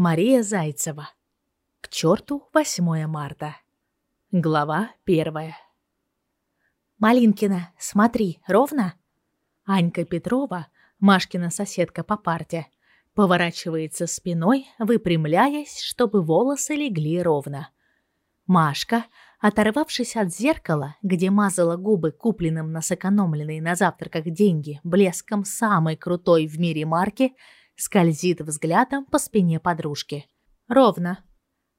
Мария Зайцева. К черту 8 марта. Глава первая. «Малинкина, смотри, ровно?» Анька Петрова, Машкина соседка по парте, поворачивается спиной, выпрямляясь, чтобы волосы легли ровно. Машка, оторвавшись от зеркала, где мазала губы купленным на сэкономленные на завтраках деньги блеском самой крутой в мире марки, скользит взглядом по спине подружки. Ровно.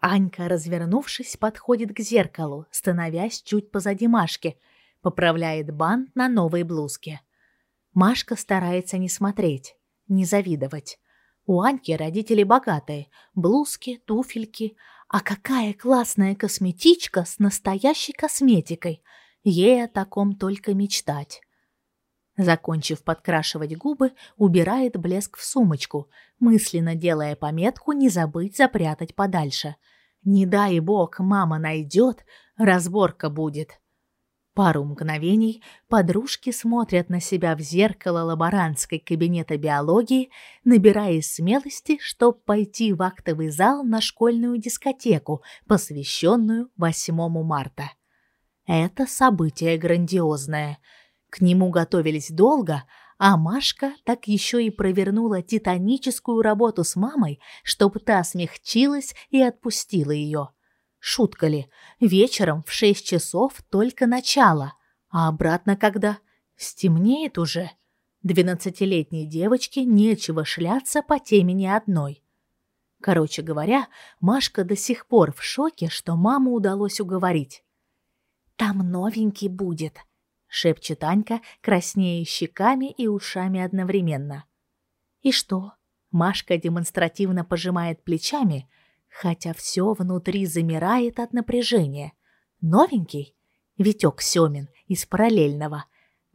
Анька, развернувшись, подходит к зеркалу, становясь чуть позади Машки, поправляет бант на новой блузке. Машка старается не смотреть, не завидовать. У Аньки родители богатые, блузки, туфельки, а какая классная косметичка с настоящей косметикой. Ей о таком только мечтать. Закончив подкрашивать губы, убирает блеск в сумочку, мысленно делая пометку не забыть запрятать подальше. Не дай бог, мама найдет, разборка будет. Пару мгновений подружки смотрят на себя в зеркало лаборантской кабинета биологии, набираясь смелости, чтобы пойти в актовый зал на школьную дискотеку, посвященную 8 марта. Это событие грандиозное – к нему готовились долго, а Машка так еще и провернула титаническую работу с мамой, чтобы та смягчилась и отпустила ее. Шутка ли, вечером в шесть часов только начало, а обратно когда? Стемнеет уже. Двенадцатилетней девочке нечего шляться по теме одной. Короче говоря, Машка до сих пор в шоке, что маму удалось уговорить. «Там новенький будет», шепчет Анька, краснея щеками и ушами одновременно. И что? Машка демонстративно пожимает плечами, хотя все внутри замирает от напряжения. Новенький? Витек Семин из параллельного.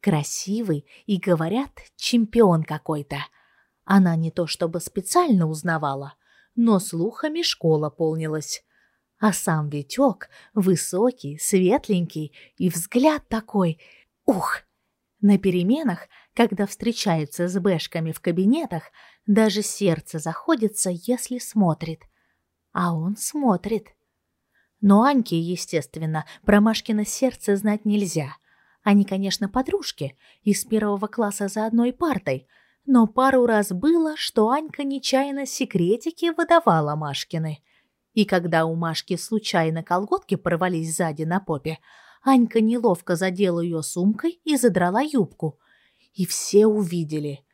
Красивый и, говорят, чемпион какой-то. Она не то чтобы специально узнавала, но слухами школа полнилась. А сам Витек высокий, светленький и взгляд такой, Ух! На переменах, когда встречаются с бэшками в кабинетах, даже сердце заходится, если смотрит. А он смотрит. Но Аньке, естественно, про Машкино сердце знать нельзя. Они, конечно, подружки, из первого класса за одной партой, но пару раз было, что Анька нечаянно секретики выдавала Машкины. И когда у Машки случайно колготки порвались сзади на попе, Анька неловко задела ее сумкой и задрала юбку. И все увидели.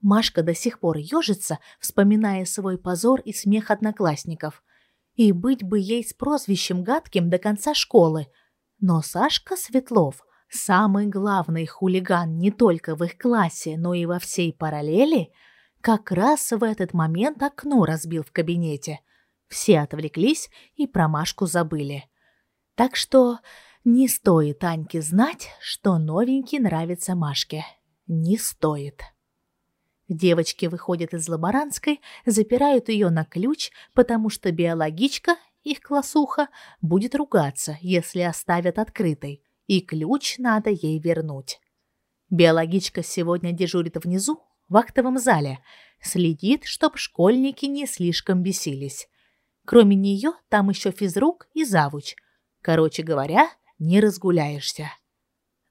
Машка до сих пор ежится, вспоминая свой позор и смех одноклассников. И быть бы ей с прозвищем гадким до конца школы. Но Сашка Светлов, самый главный хулиган не только в их классе, но и во всей параллели, как раз в этот момент окно разбил в кабинете. Все отвлеклись и про Машку забыли. Так что не стоит Аньке знать, что новенький нравится Машке. Не стоит. Девочки выходят из лаборантской, запирают ее на ключ, потому что биологичка, их классуха, будет ругаться, если оставят открытой, и ключ надо ей вернуть. Биологичка сегодня дежурит внизу, в актовом зале, следит, чтоб школьники не слишком бесились. Кроме нее там еще физрук и завуч. Короче говоря, не разгуляешься.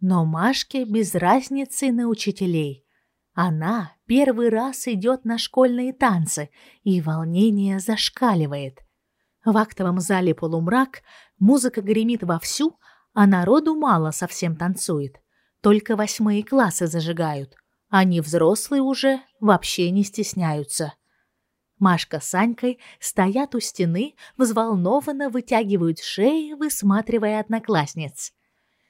Но Машке без разницы на учителей. Она первый раз идет на школьные танцы, и волнение зашкаливает. В актовом зале полумрак, музыка гремит вовсю, а народу мало совсем танцует. Только восьмые классы зажигают. Они взрослые уже вообще не стесняются. Машка с Анькой стоят у стены, взволнованно вытягивают шеи, высматривая одноклассниц.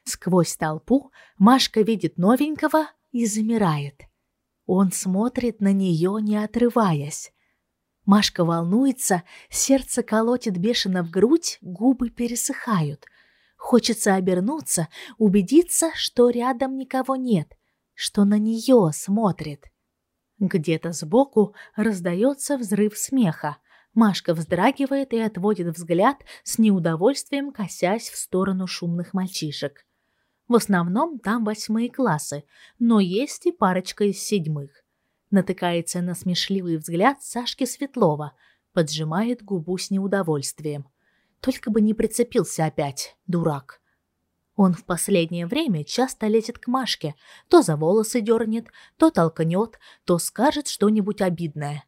Сквозь толпу Машка видит новенького и замирает. Он смотрит на нее, не отрываясь. Машка волнуется, сердце колотит бешено в грудь, губы пересыхают. Хочется обернуться, убедиться, что рядом никого нет, что на нее смотрит. Где-то сбоку раздается взрыв смеха. Машка вздрагивает и отводит взгляд с неудовольствием, косясь в сторону шумных мальчишек. В основном там восьмые классы, но есть и парочка из седьмых. Натыкается на смешливый взгляд Сашки Светлова, Поджимает губу с неудовольствием. Только бы не прицепился опять, дурак. Он в последнее время часто лезет к Машке, то за волосы дернет, то толкнет, то скажет что-нибудь обидное.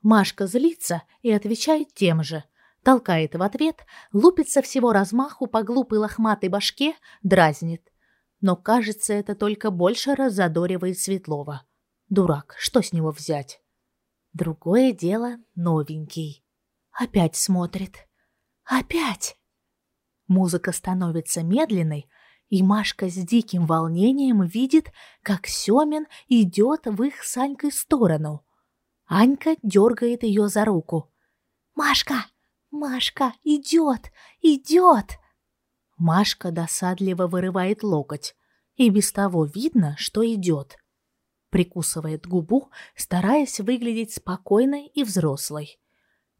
Машка злится и отвечает тем же. Толкает в ответ, лупит со всего размаху по глупой лохматой башке, дразнит. Но, кажется, это только больше раззадоривает Светлова. Дурак, что с него взять? Другое дело новенький. Опять смотрит. Опять! Музыка становится медленной, и Машка с диким волнением видит, как Семин идет в их с Анькой сторону. Анька дергает ее за руку. «Машка! Машка! Идет! Идет!» Машка досадливо вырывает локоть, и без того видно, что идет. Прикусывает губу, стараясь выглядеть спокойной и взрослой.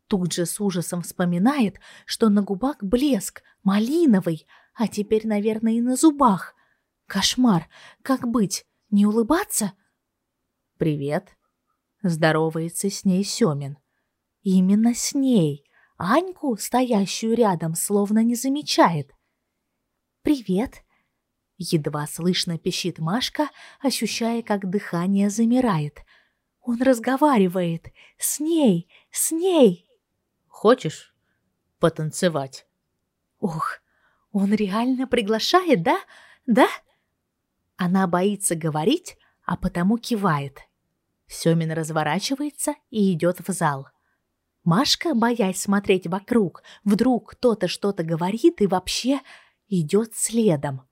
Тут же с ужасом вспоминает, что на губах блеск, малиновый, а теперь, наверное, и на зубах. Кошмар! Как быть? Не улыбаться? «Привет!» — здоровается с ней Семин. Именно с ней. Аньку, стоящую рядом, словно не замечает. «Привет!» Едва слышно пищит Машка, ощущая, как дыхание замирает. Он разговаривает. С ней! С ней! Хочешь потанцевать? Ох, он реально приглашает, да? Да? Она боится говорить, а потому кивает. Семин разворачивается и идет в зал. Машка, боясь смотреть вокруг, вдруг кто-то что-то говорит и вообще идет следом.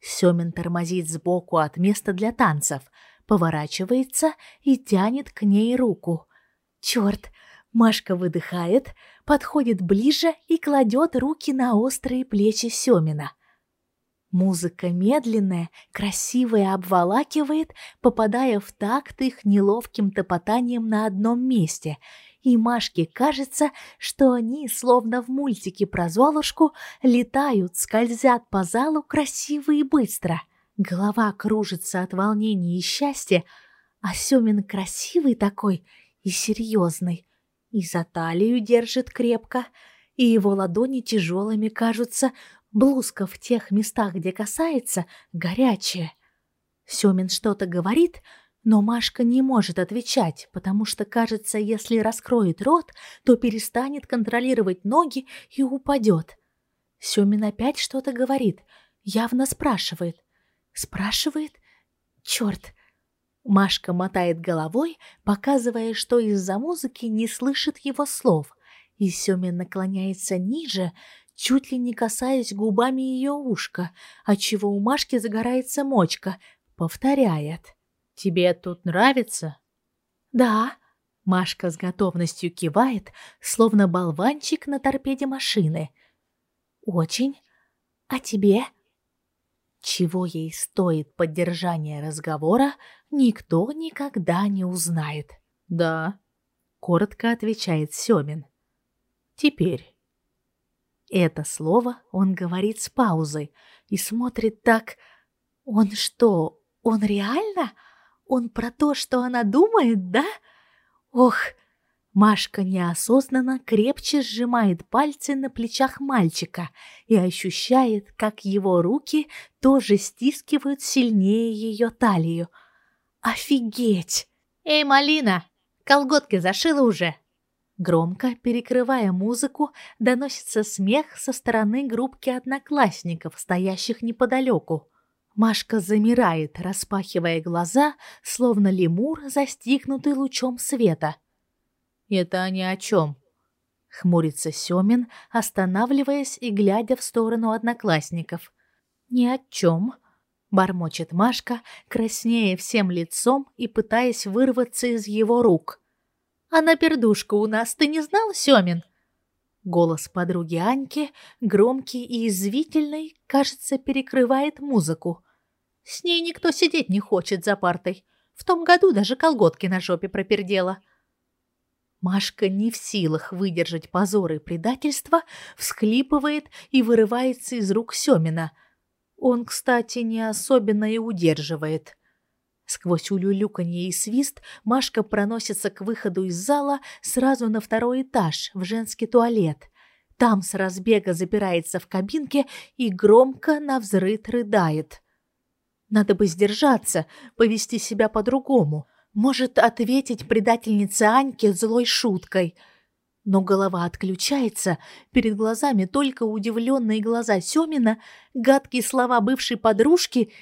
Семин тормозит сбоку от места для танцев, поворачивается и тянет к ней руку. Черт, Машка выдыхает, подходит ближе и кладет руки на острые плечи Семина. Музыка медленная, красивая обволакивает, попадая в такт их неловким топотанием на одном месте. И Машке кажется, что они, словно в мультике про Золушку, летают, скользят по залу красиво и быстро. Голова кружится от волнения и счастья, а Семин красивый такой и серьезный и за талию держит крепко, и его ладони тяжелыми кажутся, блузка в тех местах, где касается, горячая. Семин что-то говорит, но Машка не может отвечать, потому что, кажется, если раскроет рот, то перестанет контролировать ноги и упадет. Семин опять что-то говорит, явно спрашивает. Спрашивает? Черт, Машка мотает головой, показывая, что из-за музыки не слышит его слов, и Семин наклоняется ниже, чуть ли не касаясь губами ее ушка, отчего у Машки загорается мочка, повторяет. «Тебе тут нравится?» «Да», — Машка с готовностью кивает, словно болванчик на торпеде машины. «Очень. А тебе?» Чего ей стоит поддержание разговора, никто никогда не узнает. «Да», — коротко отвечает Семин. «Теперь». Это слово он говорит с паузой и смотрит так... Он что, он реально? Он про то, что она думает, да? Ох, Машка неосознанно крепче сжимает пальцы на плечах мальчика и ощущает, как его руки тоже стискивают сильнее ее талию. Офигеть! Эй, Малина, колготки зашила уже? Громко, перекрывая музыку, доносится смех со стороны группки одноклассников, стоящих неподалеку. Машка замирает, распахивая глаза, словно лемур, застигнутый лучом света. Это они о чем? Хмурится Семин, останавливаясь и глядя в сторону одноклассников. Ни о чем. Бормочет Машка, краснея всем лицом и пытаясь вырваться из его рук. А на пердушка у нас ты не знал, Семин? Голос подруги Аньки, громкий и извивительный, кажется, перекрывает музыку. С ней никто сидеть не хочет за партой. В том году даже колготки на жопе пропердела. Машка не в силах выдержать позоры и предательства, всхлипывает и вырывается из рук Семина. Он, кстати, не особенно и удерживает. Сквозь улюлюканье и свист Машка проносится к выходу из зала сразу на второй этаж, в женский туалет. Там с разбега запирается в кабинке и громко на взрыд рыдает. Надо бы сдержаться, повести себя по-другому. Может, ответить предательнице Аньке злой шуткой. Но голова отключается, перед глазами только удивленные глаза Семина, гадкие слова бывшей подружки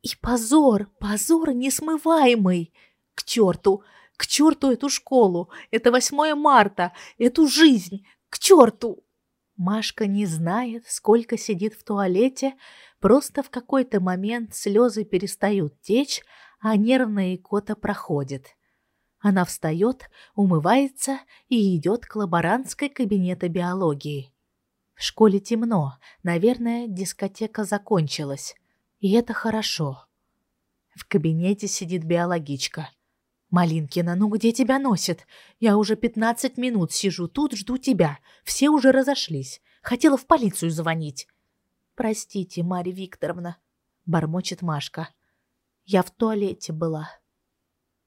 и позор, позор несмываемый. К черту, к черту эту школу, это 8 марта, эту жизнь, к черту. Машка не знает, сколько сидит в туалете, просто в какой-то момент слезы перестают течь, а нервная икота проходит. Она встает, умывается и идет к лаборантской кабинета биологии. В школе темно, наверное, дискотека закончилась. И это хорошо. В кабинете сидит биологичка. «Малинкина, ну где тебя носит? Я уже пятнадцать минут сижу тут, жду тебя. Все уже разошлись. Хотела в полицию звонить». «Простите, Марья Викторовна», — бормочет Машка. «Я в туалете была».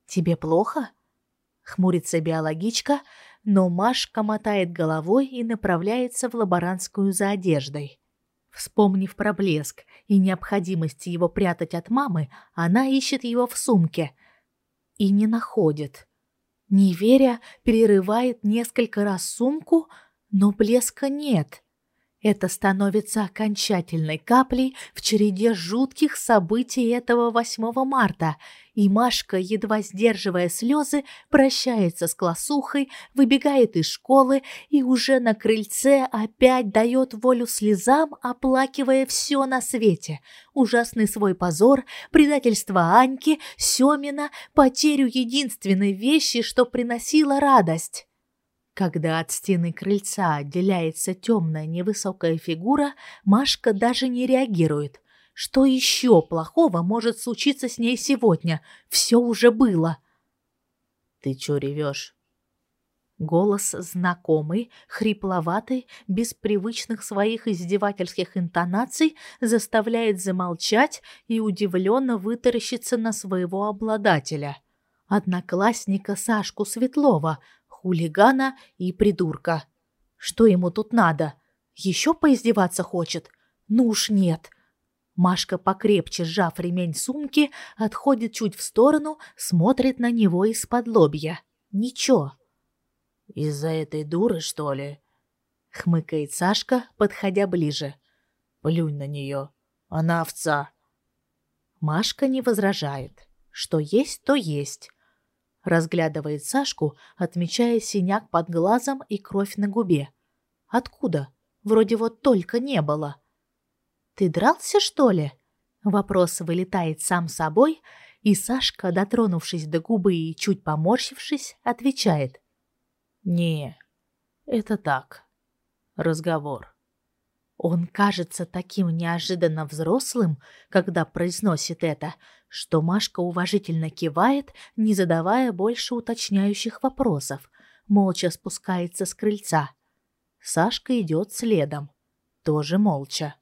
«Тебе плохо?» — хмурится биологичка, но Машка мотает головой и направляется в лаборантскую за одеждой. Вспомнив про блеск и необходимость его прятать от мамы, она ищет его в сумке и не находит. Не веря, перерывает несколько раз сумку, но блеска нет. Это становится окончательной каплей в череде жутких событий этого 8 марта, и Машка, едва сдерживая слезы, прощается с классухой, выбегает из школы и уже на крыльце опять дает волю слезам, оплакивая все на свете. Ужасный свой позор, предательство Аньки, Семина, потерю единственной вещи, что приносила радость. Когда от стены крыльца отделяется темная невысокая фигура, Машка даже не реагирует. Что еще плохого может случиться с ней сегодня? Все уже было. «Ты чё ревешь?» Голос знакомый, хрипловатый, без привычных своих издевательских интонаций, заставляет замолчать и удивленно вытаращиться на своего обладателя. Одноклассника Сашку Светлова, хулигана и придурка. Что ему тут надо? Еще поиздеваться хочет? Ну уж нет. Машка, покрепче сжав ремень сумки, отходит чуть в сторону, смотрит на него из-под лобья. Ничего. «Из-за этой дуры, что ли?» — хмыкает Сашка, подходя ближе. «Плюнь на нее. Она овца». Машка не возражает. Что есть, то есть. Разглядывает Сашку, отмечая синяк под глазом и кровь на губе. Откуда? Вроде вот только не было. Ты дрался, что ли? Вопрос вылетает сам собой, и Сашка, дотронувшись до губы и чуть поморщившись, отвечает: "Не, это так. Разговор". Он кажется таким неожиданно взрослым, когда произносит это, что Машка уважительно кивает, не задавая больше уточняющих вопросов, молча спускается с крыльца. Сашка идет следом, тоже молча.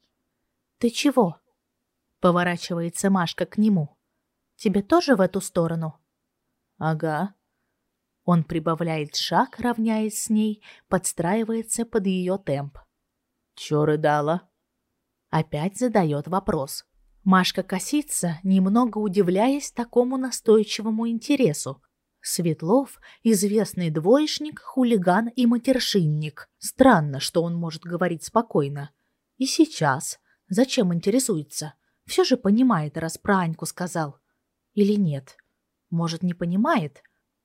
«Ты чего?» — поворачивается Машка к нему. «Тебе тоже в эту сторону?» «Ага». Он прибавляет шаг, равняясь с ней, подстраивается под ее темп. Чё рыдала? Опять задает вопрос. Машка косится, немного удивляясь такому настойчивому интересу. Светлов – известный двоечник, хулиган и матершинник. Странно, что он может говорить спокойно. И сейчас. Зачем интересуется? Все же понимает, раз про Аньку сказал. Или нет? Может, не понимает?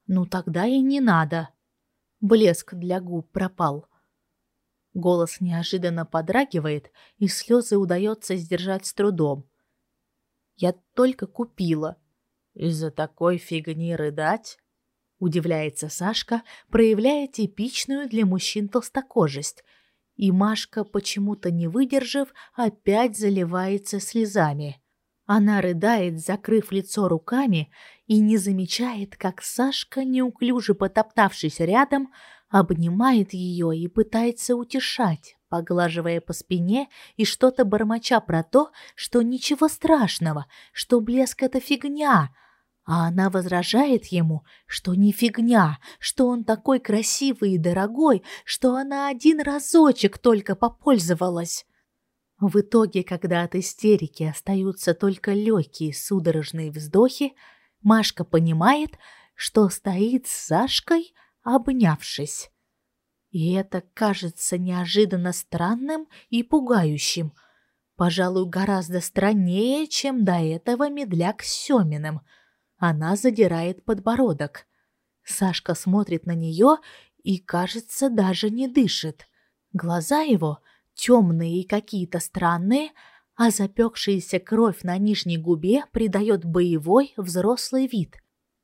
Ну, тогда и не надо. Блеск для губ пропал. Голос неожиданно подрагивает, и слезы удается сдержать с трудом. Я только купила. Из-за такой фигни рыдать? Удивляется Сашка, проявляя типичную для мужчин толстокожесть. И Машка, почему-то не выдержав, опять заливается слезами. Она рыдает, закрыв лицо руками, и не замечает, как Сашка, неуклюже потоптавшись рядом, обнимает ее и пытается утешать, поглаживая по спине и что-то бормоча про то, что ничего страшного, что блеск — это фигня, А она возражает ему, что не фигня, что он такой красивый и дорогой, что она один разочек только попользовалась. В итоге, когда от истерики остаются только легкие судорожные вздохи, Машка понимает, что стоит с Сашкой, обнявшись. И это кажется неожиданно странным и пугающим. Пожалуй, гораздо страннее, чем до этого медляк с Семиным. Она задирает подбородок. Сашка смотрит на нее и, кажется, даже не дышит. Глаза его темные и какие-то странные, а запекшаяся кровь на нижней губе придает боевой взрослый вид.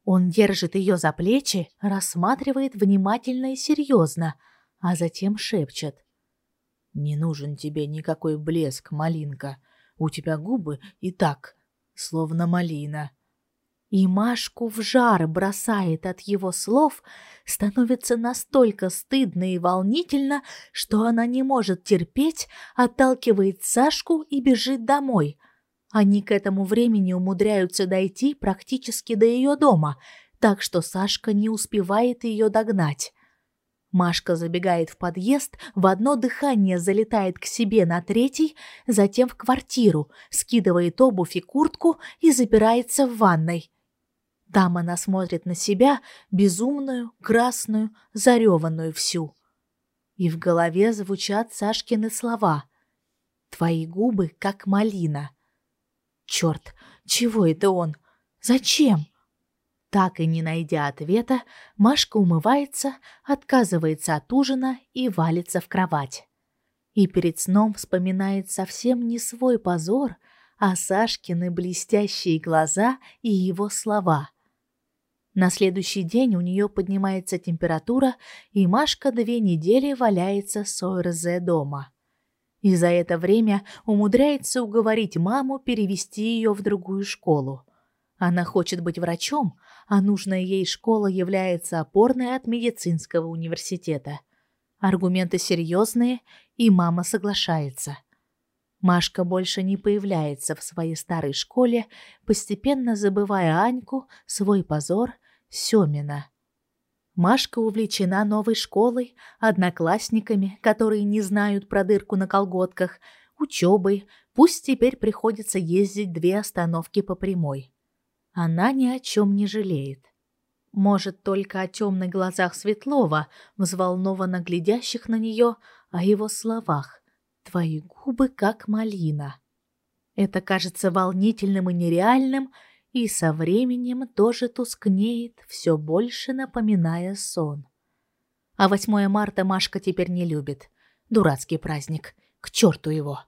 Он держит ее за плечи, рассматривает внимательно и серьезно, а затем шепчет. «Не нужен тебе никакой блеск, малинка. У тебя губы и так, словно малина и Машку в жар бросает от его слов, становится настолько стыдно и волнительно, что она не может терпеть, отталкивает Сашку и бежит домой. Они к этому времени умудряются дойти практически до ее дома, так что Сашка не успевает ее догнать. Машка забегает в подъезд, в одно дыхание залетает к себе на третий, затем в квартиру, скидывает обувь и куртку и запирается в ванной. Там она смотрит на себя, безумную, красную, зареванную всю. И в голове звучат Сашкины слова. «Твои губы, как малина». Черт, чего это он? Зачем? Так и не найдя ответа, Машка умывается, отказывается от ужина и валится в кровать. И перед сном вспоминает совсем не свой позор, а Сашкины блестящие глаза и его слова. На следующий день у нее поднимается температура, и Машка две недели валяется с ОРЗ дома. И за это время умудряется уговорить маму перевести ее в другую школу. Она хочет быть врачом, а нужная ей школа является опорной от медицинского университета. Аргументы серьезные, и мама соглашается. Машка больше не появляется в своей старой школе, постепенно забывая Аньку, свой позор Семина. Машка увлечена новой школой, одноклассниками, которые не знают про дырку на колготках, учебой, пусть теперь приходится ездить две остановки по прямой. Она ни о чем не жалеет. Может, только о темных глазах Светлова, взволнованно глядящих на нее, о его словах «Твои губы как малина». Это кажется волнительным и нереальным, и со временем тоже тускнеет, все больше напоминая сон. А 8 марта Машка теперь не любит. Дурацкий праздник. К черту его.